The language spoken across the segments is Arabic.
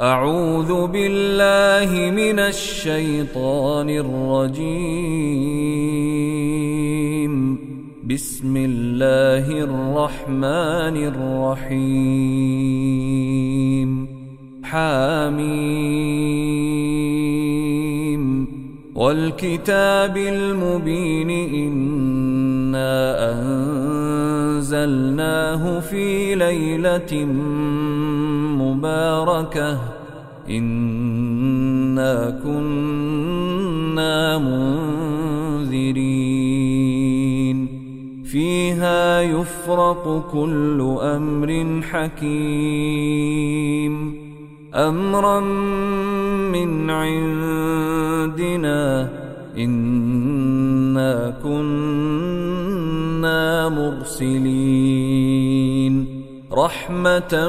أعوذ بالله من الشيطان الرجيم. بسم الله الرحمن الرحيم. حاميم والكتاب المبين إنا أنزلناه في ليلة مباركة. إنا كنا منذرين. فيها يفرق كل أمر حكيم. أمرا من عندنا. إنا كنا مرسلين. رحمة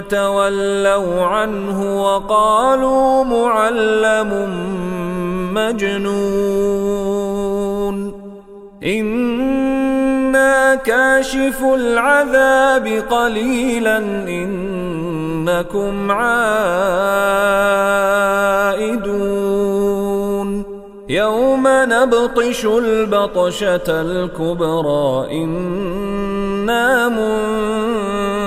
تولوا عنه وقالوا معلم مجنون. إنا كاشف العذاب قليلا إنكم عائدون. يوم نبطش البطشة الكبرى إنا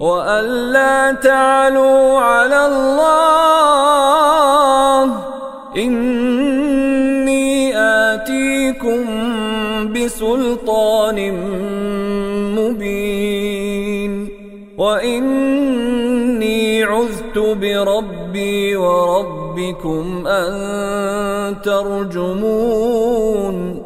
وأن لا تعلوا على الله. إني آتيكم بسلطان مبين. وإني عذت بربي وربكم أن ترجمون.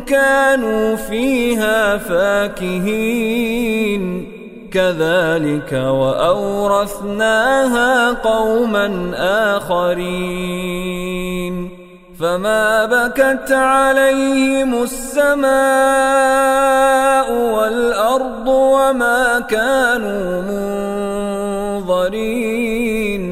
كانوا فيها فاكهين. كذلك وأورثناها قوما آخرين. فما بكت عليهم السماء والأرض وما كانوا منظرين.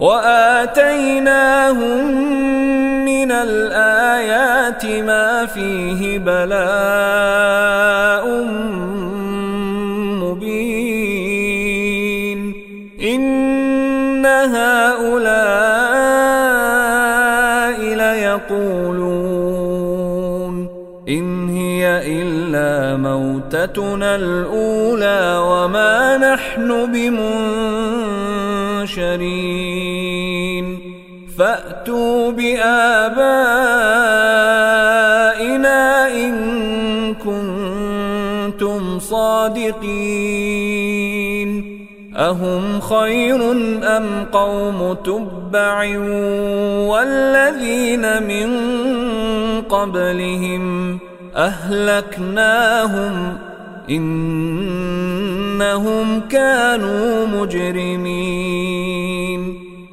وآتيناهم من الآيات ما فيه بلاء مبين. إن هؤلاء ليقولون إن هي إلا موتتنا الأولى وما نحن بمنشرين. فأتوا بآبائنا إن كنتم صادقين أهم خير أم قوم تبع والذين من قبلهم أهلكناهم إنهم كانوا مجرمين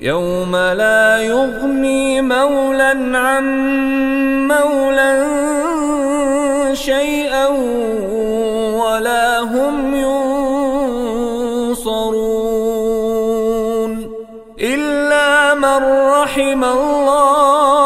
يوم لا يغني مولى عن مولى شيئا ولا هم ينصرون إلا من رحم الله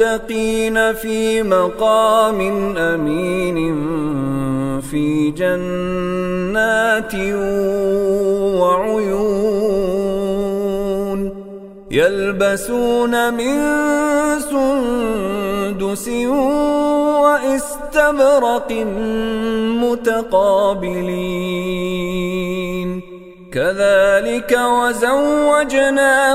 المتقين في مقام أمين في جنات وعيون يلبسون من سندس واستبرق متقابلين. كذلك وزوجناهم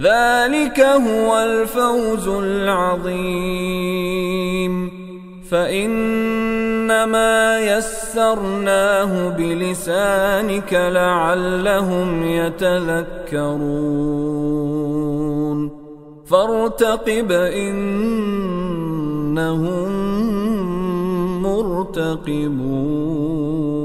ذلك هو الفوز العظيم. فإنما يسرناه بلسانك لعلهم يتذكرون. فارتقب إنهم مرتقبون.